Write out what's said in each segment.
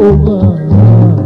ilqiyaama ogaawe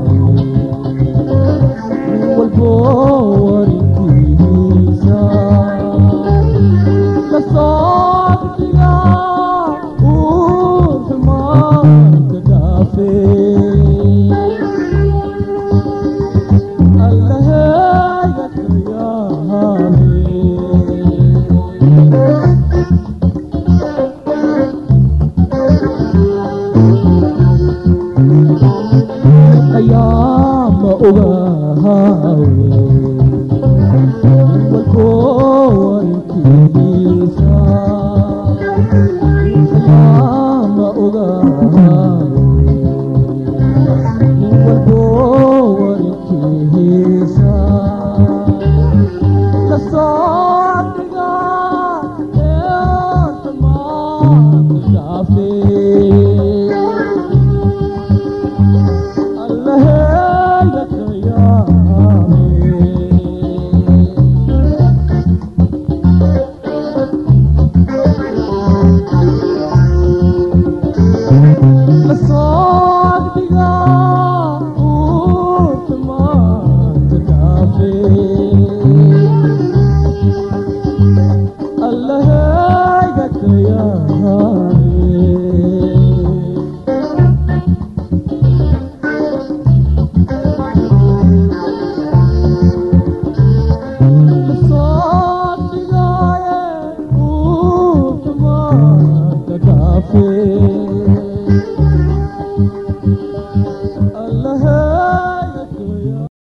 yaabe